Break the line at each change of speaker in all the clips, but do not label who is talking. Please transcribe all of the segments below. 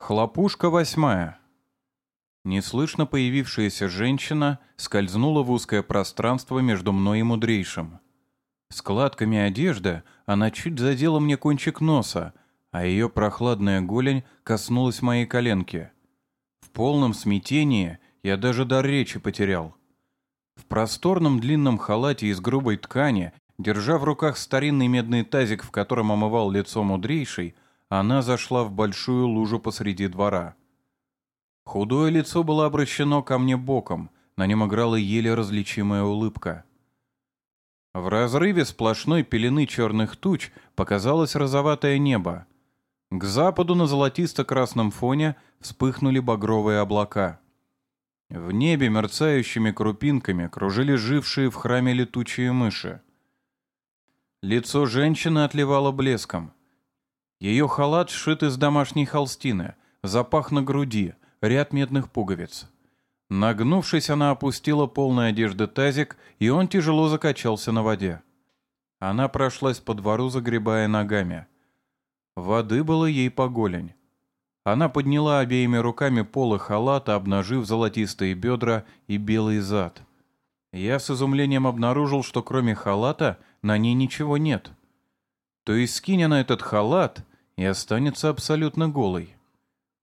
Хлопушка восьмая. Неслышно появившаяся женщина скользнула в узкое пространство между мной и мудрейшим. Складками одежды она чуть задела мне кончик носа, а ее прохладная голень коснулась моей коленки. В полном смятении я даже дар речи потерял. В просторном длинном халате из грубой ткани, держа в руках старинный медный тазик, в котором омывал лицо мудрейший, она зашла в большую лужу посреди двора. Худое лицо было обращено ко мне боком, на нем играла еле различимая улыбка. В разрыве сплошной пелены черных туч показалось розоватое небо. К западу на золотисто-красном фоне вспыхнули багровые облака. В небе мерцающими крупинками кружили жившие в храме летучие мыши. Лицо женщины отливало блеском. Ее халат сшит из домашней холстины, запах на груди, ряд медных пуговиц. Нагнувшись, она опустила полной одежды тазик, и он тяжело закачался на воде. Она прошлась по двору, загребая ногами. Воды было ей по голень. Она подняла обеими руками полы халата, обнажив золотистые бедра и белый зад. Я с изумлением обнаружил, что кроме халата на ней ничего нет. То есть скинь она этот халат, и останется абсолютно голой.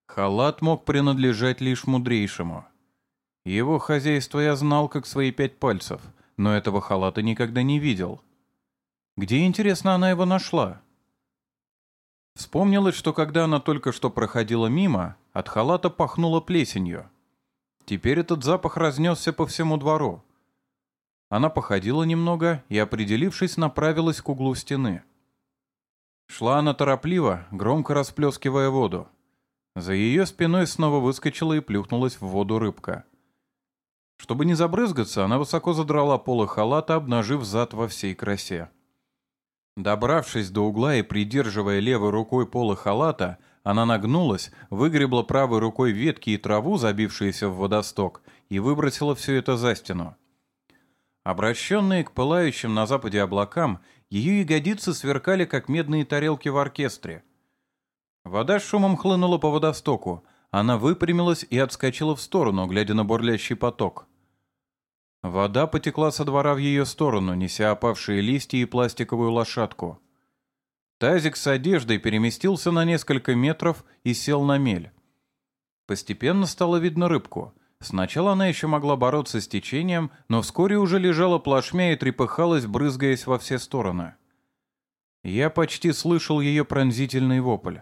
Халат мог принадлежать лишь мудрейшему. Его хозяйство я знал как свои пять пальцев, но этого халата никогда не видел. Где, интересно, она его нашла? Вспомнилось, что когда она только что проходила мимо, от халата пахнуло плесенью. Теперь этот запах разнесся по всему двору. Она походила немного и, определившись, направилась к углу стены. Шла она торопливо, громко расплескивая воду. За ее спиной снова выскочила и плюхнулась в воду рыбка. Чтобы не забрызгаться, она высоко задрала полы халата, обнажив зад во всей красе. Добравшись до угла и придерживая левой рукой полы халата, она нагнулась, выгребла правой рукой ветки и траву, забившиеся в водосток, и выбросила все это за стену. Обращенные к пылающим на западе облакам, ее ягодицы сверкали, как медные тарелки в оркестре. Вода шумом хлынула по водостоку. Она выпрямилась и отскочила в сторону, глядя на бурлящий поток. Вода потекла со двора в ее сторону, неся опавшие листья и пластиковую лошадку. Тазик с одеждой переместился на несколько метров и сел на мель. Постепенно стало видно рыбку. Сначала она еще могла бороться с течением, но вскоре уже лежала плашмя и трепыхалась, брызгаясь во все стороны. Я почти слышал ее пронзительный вопль.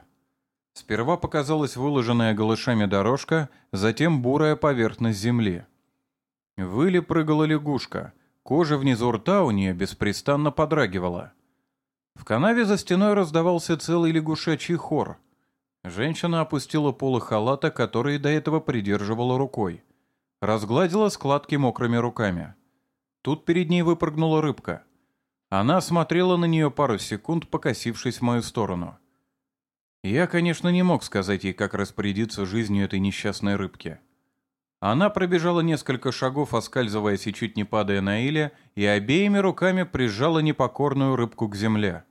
Сперва показалась выложенная голышами дорожка, затем бурая поверхность земли. Выли прыгала лягушка, кожа внизу рта у нее беспрестанно подрагивала. В канаве за стеной раздавался целый лягушачий хор. Женщина опустила полы халата, который до этого придерживала рукой. Разгладила складки мокрыми руками. Тут перед ней выпрыгнула рыбка. Она смотрела на нее пару секунд, покосившись в мою сторону. Я, конечно, не мог сказать ей, как распорядиться жизнью этой несчастной рыбки. Она пробежала несколько шагов, оскальзываясь и чуть не падая на иле, и обеими руками прижала непокорную рыбку к земле.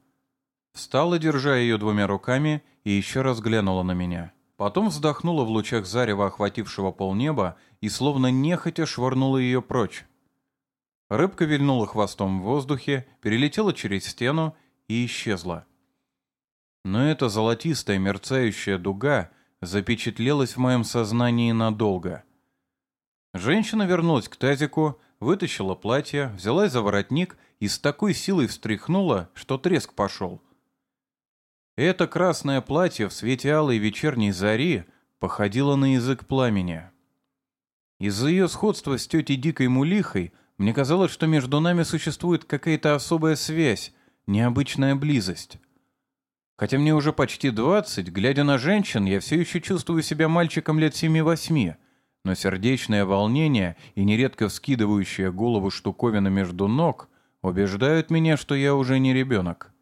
Встала, держа ее двумя руками, и еще раз глянула на меня. Потом вздохнула в лучах зарева, охватившего полнеба, и словно нехотя швырнула ее прочь. Рыбка вильнула хвостом в воздухе, перелетела через стену и исчезла. Но эта золотистая мерцающая дуга запечатлелась в моем сознании надолго. Женщина вернулась к тазику, вытащила платье, взялась за воротник и с такой силой встряхнула, что треск пошел. Это красное платье в свете алой вечерней зари походило на язык пламени. Из-за ее сходства с тетей Дикой Мулихой мне казалось, что между нами существует какая-то особая связь, необычная близость. Хотя мне уже почти двадцать, глядя на женщин, я все еще чувствую себя мальчиком лет семи-восьми, но сердечное волнение и нередко вскидывающая голову штуковина между ног убеждают меня, что я уже не ребенок.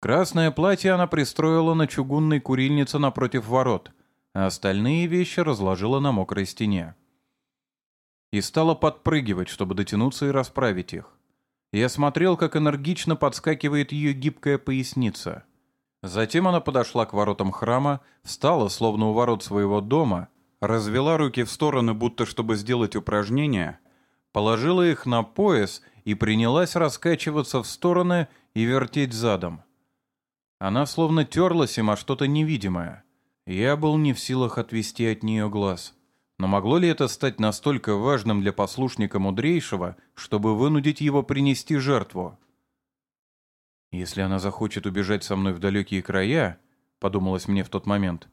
Красное платье она пристроила на чугунной курильнице напротив ворот, а остальные вещи разложила на мокрой стене. И стала подпрыгивать, чтобы дотянуться и расправить их. Я смотрел, как энергично подскакивает ее гибкая поясница. Затем она подошла к воротам храма, встала, словно у ворот своего дома, развела руки в стороны, будто чтобы сделать упражнение, положила их на пояс и принялась раскачиваться в стороны и вертеть задом. Она словно терлась им о что-то невидимое. Я был не в силах отвести от нее глаз. Но могло ли это стать настолько важным для послушника мудрейшего, чтобы вынудить его принести жертву? «Если она захочет убежать со мной в далекие края», — подумалось мне в тот момент,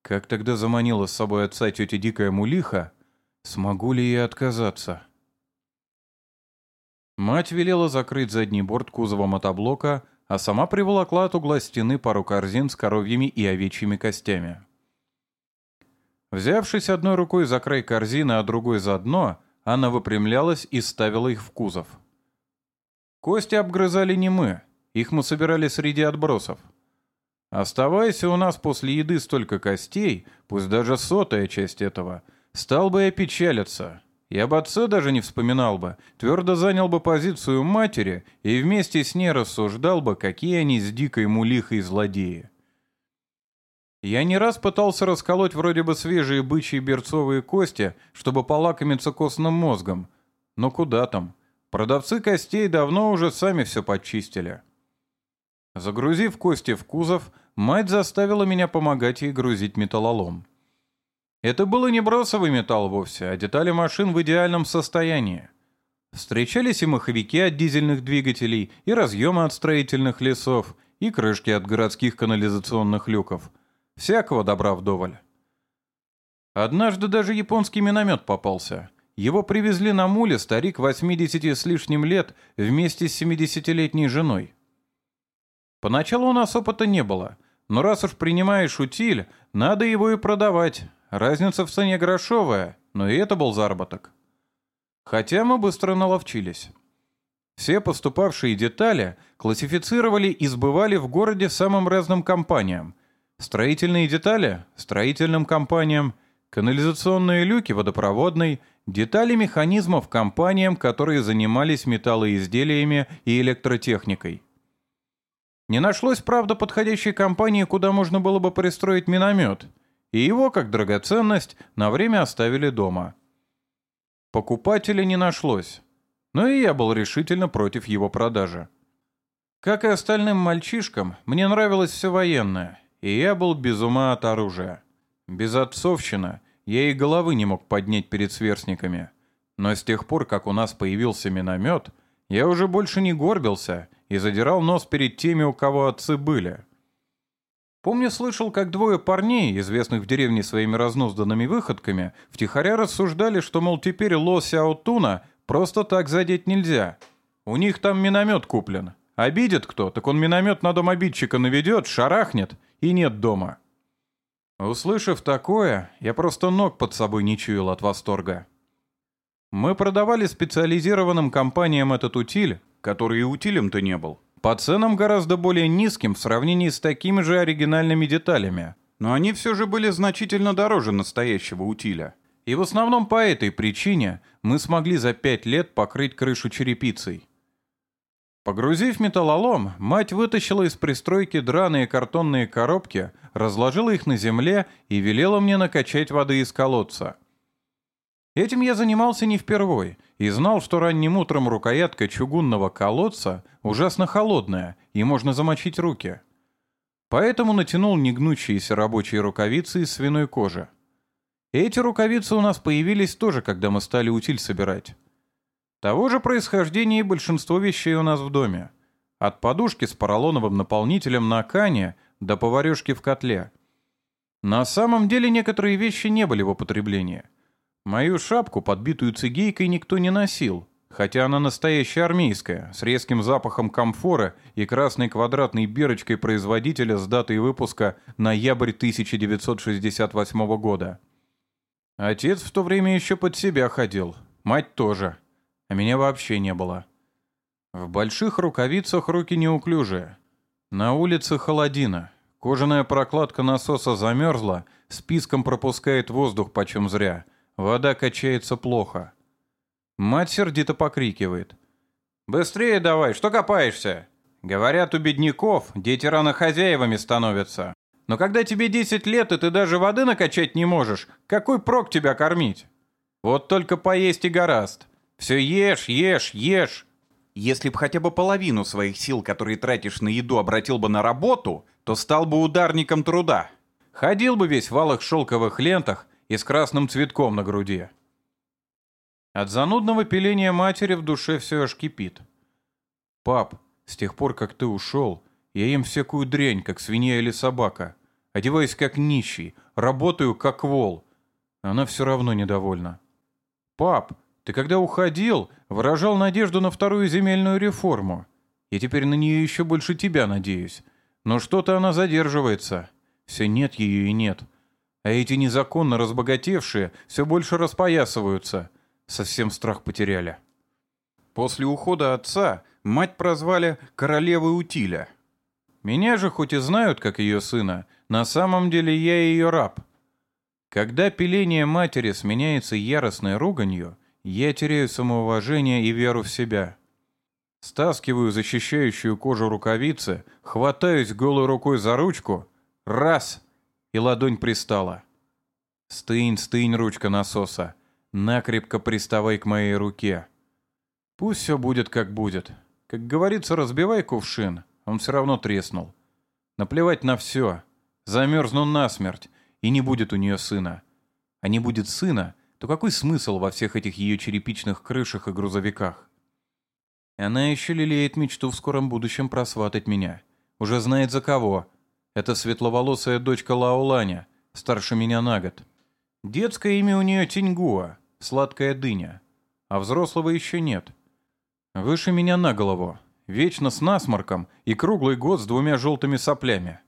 «как тогда заманила с собой отца тетя Дикая Мулиха, смогу ли я отказаться?» Мать велела закрыть задний борт кузова мотоблока, а сама приволокла от угла стены пару корзин с коровьими и овечьими костями. Взявшись одной рукой за край корзины, а другой за дно, она выпрямлялась и ставила их в кузов. Кости обгрызали не мы, их мы собирали среди отбросов. Оставаясь у нас после еды столько костей, пусть даже сотая часть этого, стал бы я печалиться. Я об отце даже не вспоминал бы, твердо занял бы позицию матери и вместе с ней рассуждал бы, какие они с дикой мулихой злодеи. Я не раз пытался расколоть вроде бы свежие бычьи берцовые кости, чтобы полакомиться костным мозгом. Но куда там? Продавцы костей давно уже сами все почистили. Загрузив кости в кузов, мать заставила меня помогать ей грузить металлолом. Это было не бросовый металл вовсе, а детали машин в идеальном состоянии. Встречались и маховики от дизельных двигателей, и разъемы от строительных лесов, и крышки от городских канализационных люков. Всякого добра вдоволь. Однажды даже японский миномет попался. Его привезли на муле старик 80 с лишним лет вместе с 70-летней женой. Поначалу у нас опыта не было, но раз уж принимаешь утиль, надо его и продавать, Разница в цене грошовая, но и это был заработок. Хотя мы быстро наловчились. Все поступавшие детали классифицировали и сбывали в городе самым разным компаниям. Строительные детали – строительным компаниям, канализационные люки – водопроводной, детали механизмов – компаниям, которые занимались металлоизделиями и электротехникой. Не нашлось, правда, подходящей компании, куда можно было бы пристроить миномет – и его, как драгоценность, на время оставили дома. Покупателя не нашлось, но и я был решительно против его продажи. Как и остальным мальчишкам, мне нравилось все военное, и я был без ума от оружия. Без отцовщина я и головы не мог поднять перед сверстниками. Но с тех пор, как у нас появился миномет, я уже больше не горбился и задирал нос перед теми, у кого отцы были. Помню, слышал, как двое парней, известных в деревне своими разнузданными выходками, втихаря рассуждали, что, мол, теперь Ло Сяотуна просто так задеть нельзя. У них там миномет куплен. Обидит кто, так он миномет на дом обидчика наведет, шарахнет, и нет дома. Услышав такое, я просто ног под собой не чуял от восторга. Мы продавали специализированным компаниям этот утиль, который и утилем-то не был, по ценам гораздо более низким в сравнении с такими же оригинальными деталями. Но они все же были значительно дороже настоящего утиля. И в основном по этой причине мы смогли за пять лет покрыть крышу черепицей. Погрузив металлолом, мать вытащила из пристройки драные картонные коробки, разложила их на земле и велела мне накачать воды из колодца. Этим я занимался не впервой и знал, что ранним утром рукоятка чугунного колодца ужасно холодная и можно замочить руки. Поэтому натянул негнущиеся рабочие рукавицы из свиной кожи. Эти рукавицы у нас появились тоже, когда мы стали утиль собирать. Того же происхождения и большинство вещей у нас в доме. От подушки с поролоновым наполнителем на кане до поварешки в котле. На самом деле некоторые вещи не были в употреблении. Мою шапку, подбитую цигейкой, никто не носил, хотя она настоящая армейская, с резким запахом комфора и красной квадратной бирочкой производителя с датой выпуска ноябрь 1968 года. Отец в то время еще под себя ходил, мать тоже, а меня вообще не было. В больших рукавицах руки неуклюжие. На улице холодина, кожаная прокладка насоса замерзла, списком пропускает воздух почем зря — Вода качается плохо. Мать сердито покрикивает. «Быстрее давай, что копаешься?» Говорят, у бедняков дети рано хозяевами становятся. Но когда тебе 10 лет, и ты даже воды накачать не можешь, какой прок тебя кормить? Вот только поесть и гораст. Все ешь, ешь, ешь.
Если б хотя бы половину своих сил, которые тратишь на еду, обратил бы на работу, то стал бы ударником труда.
Ходил бы весь в алых шелковых лентах и с красным цветком на груди. От занудного пиления матери в душе все аж кипит. «Пап, с тех пор, как ты ушел, я ем всякую дрянь, как свинья или собака. Одеваюсь как нищий, работаю как вол. Она все равно недовольна. Пап, ты когда уходил, выражал надежду на вторую земельную реформу. Я теперь на нее еще больше тебя надеюсь. Но что-то она задерживается. Все нет ее и нет. А эти незаконно разбогатевшие все больше распоясываются. Совсем страх потеряли. После ухода отца мать прозвали «королевой утиля». Меня же хоть и знают, как ее сына, на самом деле я ее раб. Когда пиление матери сменяется яростной руганью, я теряю самоуважение и веру в себя. Стаскиваю защищающую кожу рукавицы, хватаюсь голой рукой за ручку, раз, и ладонь пристала. Стынь, стынь, ручка насоса, накрепко приставай к моей руке. Пусть все будет, как будет. Как говорится, разбивай кувшин, он все равно треснул. Наплевать на все. Замерзну насмерть, и не будет у нее сына. А не будет сына, то какой смысл во всех этих ее черепичных крышах и грузовиках? Она еще лелеет мечту в скором будущем просватать меня. Уже знает за кого. Это светловолосая дочка Лауланя, старше меня на год. Детское имя у нее Тиньгуа, сладкая дыня. А взрослого еще нет. Выше меня на голову, Вечно с насморком и круглый год с двумя желтыми соплями.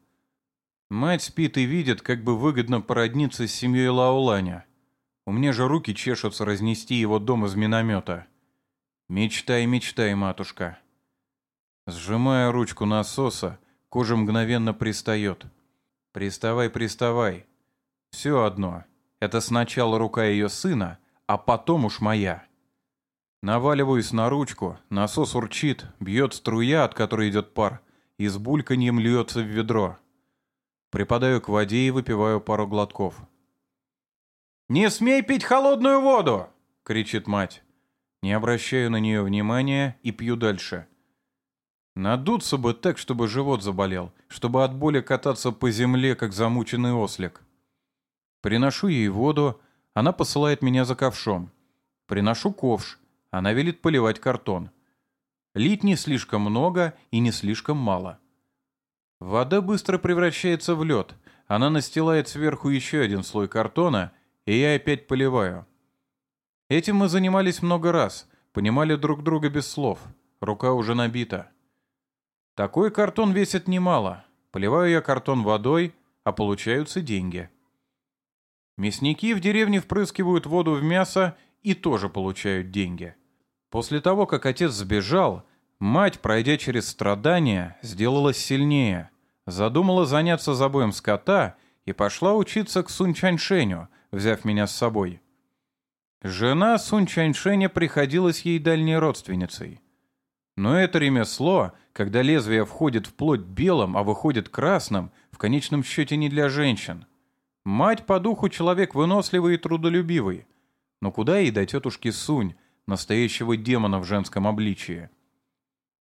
Мать спит и видит, как бы выгодно породниться с семьей Лауланя. У меня же руки чешутся разнести его дом из миномета. Мечтай, мечтай, матушка. Сжимая ручку насоса, кожа мгновенно пристает. Приставай, приставай. Все одно. Это сначала рука ее сына, а потом уж моя. Наваливаюсь на ручку, насос урчит, бьет струя, от которой идет пар, и с бульканьем льется в ведро. Припадаю к воде и выпиваю пару глотков. «Не смей пить холодную воду!» — кричит мать. Не обращаю на нее внимания и пью дальше. Надуться бы так, чтобы живот заболел, чтобы от боли кататься по земле, как замученный ослик. Приношу ей воду, она посылает меня за ковшом. Приношу ковш, она велит поливать картон. Лить не слишком много и не слишком мало. Вода быстро превращается в лед. Она настилает сверху еще один слой картона, и я опять поливаю. Этим мы занимались много раз, понимали друг друга без слов. Рука уже набита. Такой картон весит немало. Поливаю я картон водой, а получаются деньги. Мясники в деревне впрыскивают воду в мясо и тоже получают деньги. После того, как отец сбежал, мать, пройдя через страдания, сделалась сильнее, задумала заняться забоем скота и пошла учиться к Сунь Чаньшеню, взяв меня с собой. Жена Сунь Чаньшеня приходилась ей дальней родственницей. Но это ремесло, когда лезвие входит в плоть белым, а выходит красным, в конечном счете не для женщин. Мать по духу человек выносливый и трудолюбивый. Но куда ей до тетушки Сунь, настоящего демона в женском обличии.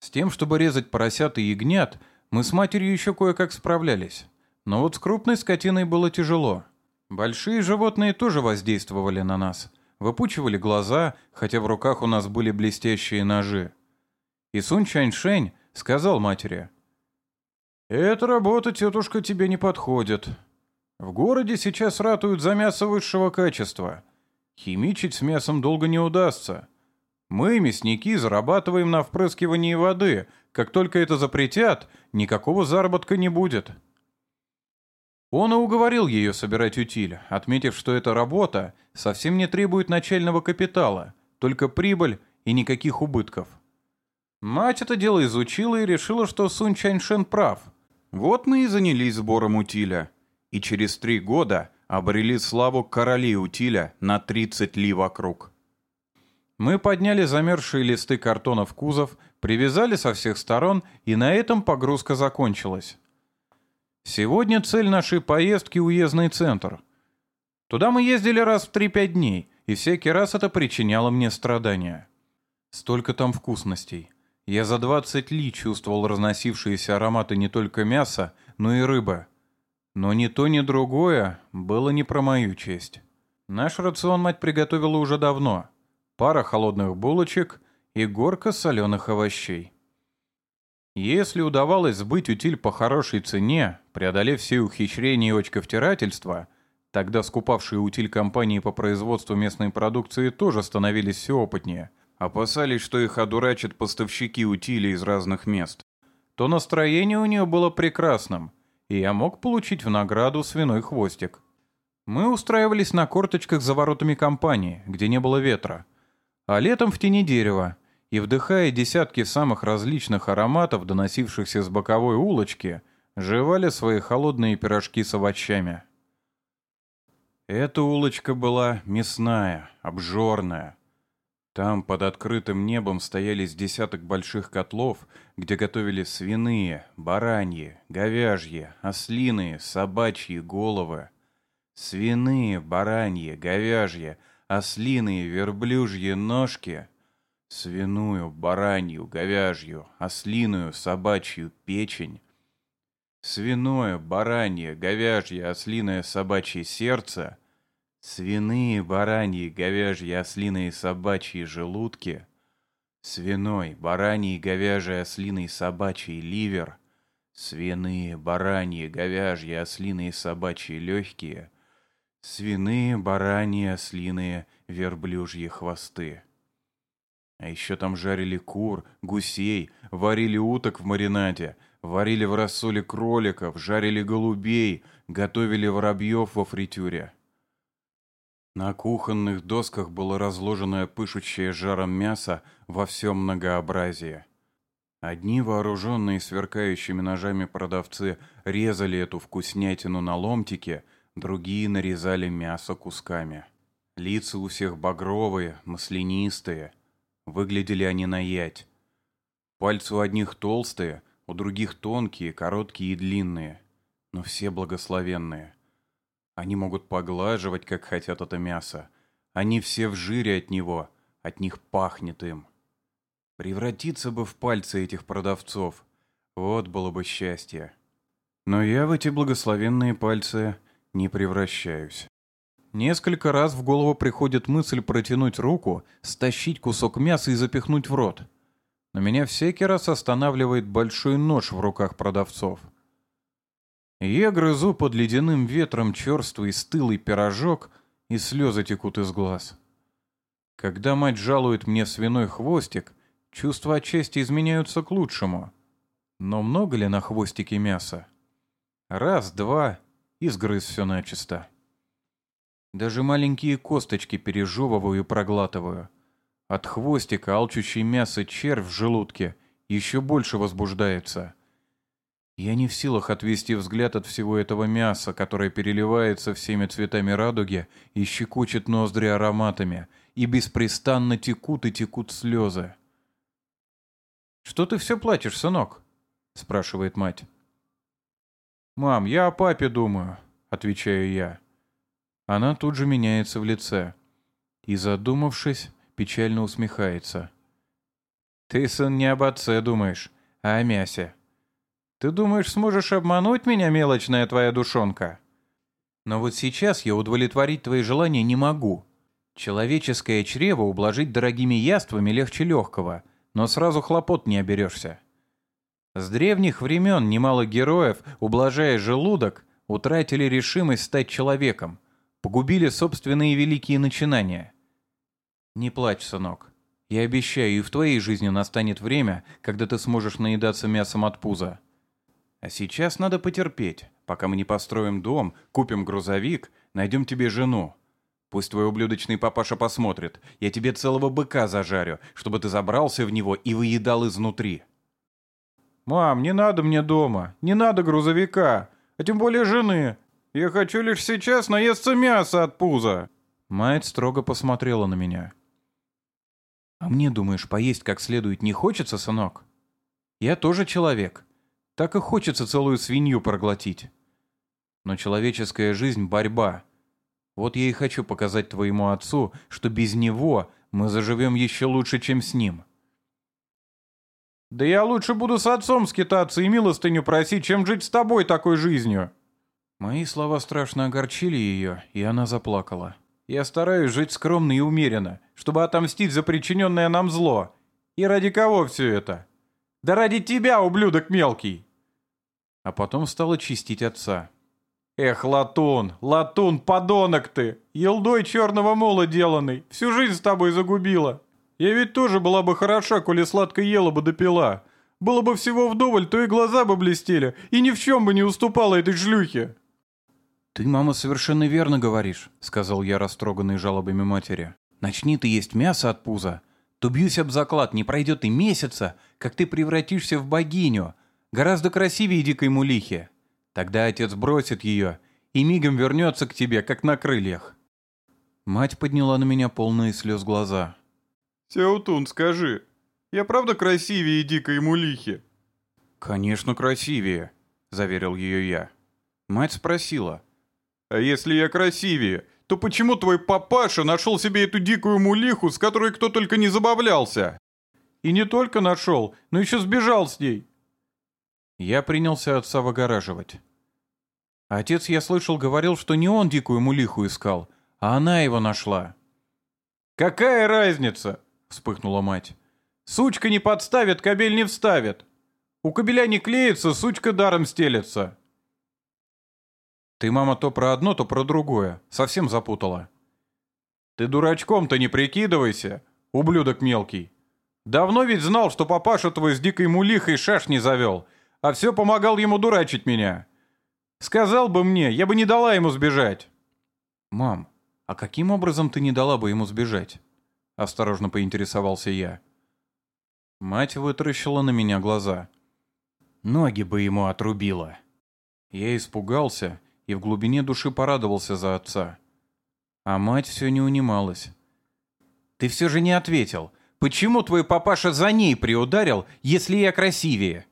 С тем, чтобы резать поросят и ягнят, мы с матерью еще кое-как справлялись. Но вот с крупной скотиной было тяжело. Большие животные тоже воздействовали на нас. Выпучивали глаза, хотя в руках у нас были блестящие ножи. И Сун Чаньшень сказал матери, «Эта работа, тетушка, тебе не подходит. В городе сейчас ратуют за мясо высшего качества. Химичить с мясом долго не удастся. Мы, мясники, зарабатываем на впрыскивании воды. Как только это запретят, никакого заработка не будет. Он и уговорил ее собирать утиль, отметив, что эта работа совсем не требует начального капитала, только прибыль и никаких убытков. Мать это дело изучила и решила, что Сунь Чаньшен прав. Вот мы и занялись сбором утиля. И через три года обрели славу короли утиля на 30 ли вокруг. Мы подняли замерзшие листы картона в кузов, Привязали со всех сторон, и на этом погрузка закончилась. Сегодня цель нашей поездки — уездный центр. Туда мы ездили раз в 3-5 дней, и всякий раз это причиняло мне страдания. Столько там вкусностей. Я за 20 ли чувствовал разносившиеся ароматы не только мяса, но и рыбы. Но ни то, ни другое было не про мою честь. Наш рацион мать приготовила уже давно. Пара холодных булочек и горка соленых овощей. Если удавалось сбыть утиль по хорошей цене, преодолев все ухищрения и очковтирательства, тогда скупавшие утиль компании по производству местной продукции тоже становились все опытнее, опасались, что их одурачат поставщики утиля из разных мест, то настроение у нее было прекрасным, и я мог получить в награду свиной хвостик. Мы устраивались на корточках за воротами компании, где не было ветра, а летом в тени дерева, и, вдыхая десятки самых различных ароматов, доносившихся с боковой улочки, жевали свои холодные пирожки с овощами. Эта улочка была мясная, обжорная. Там под открытым небом стояли с десяток больших котлов, где готовили свиные, бараньи, говяжьи, ослиные, собачьи головы. Свиные, бараньи, говяжьи, ослиные, верблюжьи ножки — свиную, баранью, говяжью, ослиную, собачью печень, свиное, баранье, говяжье, ослиное, собачье сердце, свиные, бараньи, говяжьи, ослиные, собачьи желудки, свиной, бараньи, говяжий, ослиный, собачий ливер, свиные, бараньи, говяжьи, ослиные, собачьи легкие, свиные, бараньи, ослиные, верблюжьи хвосты. А еще там жарили кур, гусей, варили уток в маринаде, варили в рассоле кроликов, жарили голубей, готовили воробьев во фритюре. На кухонных досках было разложенное пышущее жаром мясо во всем многообразии. Одни вооруженные сверкающими ножами продавцы резали эту вкуснятину на ломтики, другие нарезали мясо кусками. Лица у всех багровые, маслянистые — Выглядели они на ять. Пальцы у одних толстые, у других тонкие, короткие и длинные, но все благословенные. Они могут поглаживать, как хотят это мясо. Они все в жире от него, от них пахнет им. Превратиться бы в пальцы этих продавцов. Вот было бы счастье. Но я в эти благословенные пальцы не превращаюсь. Несколько раз в голову приходит мысль протянуть руку, стащить кусок мяса и запихнуть в рот. Но меня всякий раз останавливает большой нож в руках продавцов. Я грызу под ледяным ветром черствый стылый пирожок, и слезы текут из глаз. Когда мать жалует мне свиной хвостик, чувства отчасти изменяются к лучшему. Но много ли на хвостике мяса? Раз, два, и сгрыз все начисто. Даже маленькие косточки пережевываю и проглатываю. От хвостика алчущий мясо червь в желудке еще больше возбуждается. Я не в силах отвести взгляд от всего этого мяса, которое переливается всеми цветами радуги и щекочет ноздри ароматами, и беспрестанно текут и текут слезы. «Что ты все плачешь, сынок?» — спрашивает мать. «Мам, я о папе думаю», — отвечаю я. Она тут же меняется в лице и, задумавшись, печально усмехается. «Ты, сын, не об отце думаешь, а о мясе. Ты думаешь, сможешь обмануть меня, мелочная твоя душонка? Но вот сейчас я удовлетворить твои желания не могу. Человеческое чрево ублажить дорогими яствами легче легкого, но сразу хлопот не оберешься. С древних времен немало героев, ублажая желудок, утратили решимость стать человеком, Погубили собственные великие начинания. Не плачь, сынок. Я обещаю, и в твоей жизни настанет время, когда ты сможешь наедаться мясом от пуза. А сейчас надо потерпеть, пока мы не построим дом, купим грузовик, найдем тебе жену. Пусть твой ублюдочный папаша посмотрит. Я тебе целого быка зажарю, чтобы ты забрался в него и выедал изнутри. «Мам, не надо мне дома, не надо грузовика, а тем более жены. Я хочу лишь сейчас наесться мяса от пуза!» Мать строго посмотрела на меня. А мне, думаешь, поесть как следует не хочется, сынок? Я тоже человек. Так и хочется целую свинью проглотить. Но человеческая жизнь — борьба. Вот я и хочу показать твоему отцу, что без него мы заживем еще лучше, чем с ним. Да я лучше буду с отцом скитаться и милостыню просить, чем жить с тобой такой жизнью. Мои слова страшно огорчили ее, и она заплакала. Я стараюсь жить скромно и умеренно, чтобы отомстить за причиненное нам зло. И ради кого все это? Да ради тебя, ублюдок мелкий!» А потом стала чистить отца. «Эх, Латун, Латун, подонок ты! Елдой черного мола деланный, всю жизнь с тобой загубила! Я ведь тоже была бы хороша, коли сладко ела бы допила. Было бы всего вдоволь, то и глаза бы блестели, и ни в чем бы не уступала этой шлюхе!» «Ты, мама, совершенно верно говоришь», — сказал я, растроганный жалобами матери. «Начни ты есть мясо от пуза, то бьюсь об заклад, не пройдет и месяца, как ты превратишься в богиню, гораздо красивее дикой мулихи. Тогда отец бросит ее и мигом вернется к тебе, как на крыльях». Мать подняла на меня полные слез глаза.
«Сяутун, скажи, я правда красивее дикой мулихи?»
«Конечно, красивее», — заверил ее я. Мать спросила —
а если я красивее, то почему твой папаша нашел себе эту дикую мулиху, с которой кто только не забавлялся?
И не только нашел, но еще сбежал с ней. Я принялся отца выгораживать. Отец, я слышал, говорил, что не он дикую мулиху искал, а она его нашла. «Какая разница?» — вспыхнула мать. «Сучка не подставит, кобель не вставит. У кобеля не клеится, сучка даром стелется». Ты, мама, то про одно, то про другое. Совсем запутала. Ты дурачком-то не прикидывайся, ублюдок мелкий. Давно ведь знал, что папаша твой с дикой мулихой шашни завел, а все помогал ему дурачить меня. Сказал бы мне, я бы не дала ему сбежать. Мам, а каким образом ты не дала бы ему сбежать? Осторожно поинтересовался я. Мать вытаращила на меня глаза. Ноги бы ему отрубила. Я испугался и в глубине души порадовался за отца. А мать все не унималась. «Ты все же не ответил. Почему твой папаша за ней приударил, если я красивее?»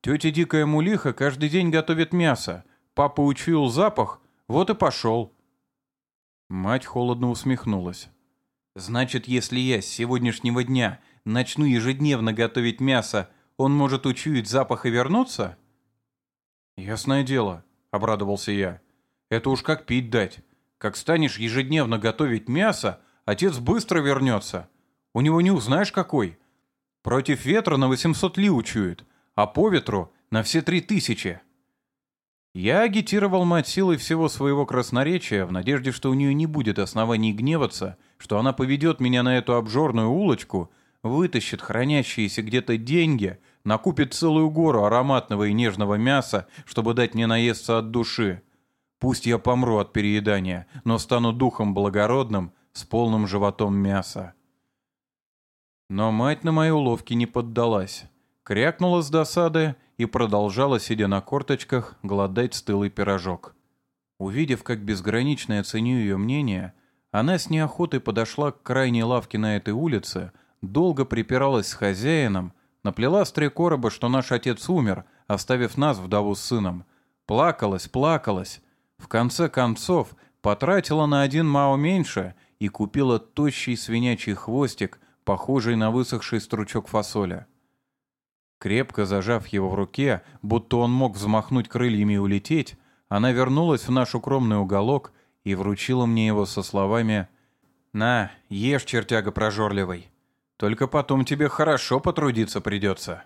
Тетя Дикая Мулиха каждый день готовит мясо. Папа учуял запах, вот и пошел. Мать холодно усмехнулась. «Значит, если я с сегодняшнего дня начну ежедневно готовить мясо, он может учуять запах и вернуться?» «Ясное дело обрадовался я. «Это уж как пить дать. Как станешь ежедневно готовить мясо, отец быстро вернется. У него не узнаешь какой. Против ветра на 800 ли учует, а по ветру на все три тысячи». Я агитировал мать силой всего своего красноречия в надежде, что у нее не будет оснований гневаться, что она поведет меня на эту обжорную улочку, вытащит хранящиеся где-то деньги — накупит целую гору ароматного и нежного мяса, чтобы дать мне наесться от души. Пусть я помру от переедания, но стану духом благородным с полным животом мяса. Но мать на мои уловки не поддалась. Крякнула с досады и продолжала, сидя на корточках, гладать стылый пирожок. Увидев, как безгранично я ценю ее мнение, она с неохотой подошла к крайней лавке на этой улице, долго припиралась с хозяином, Наплела с три короба, что наш отец умер, оставив нас, вдову с сыном. Плакалась, плакалась. В конце концов, потратила на один мао меньше и купила тощий свинячий хвостик, похожий на высохший стручок фасоля. Крепко зажав его в руке, будто он мог взмахнуть крыльями и улететь, она вернулась в наш укромный уголок и вручила мне его со словами «На, ешь, чертяга прожорливый». Только потом тебе хорошо потрудиться придется».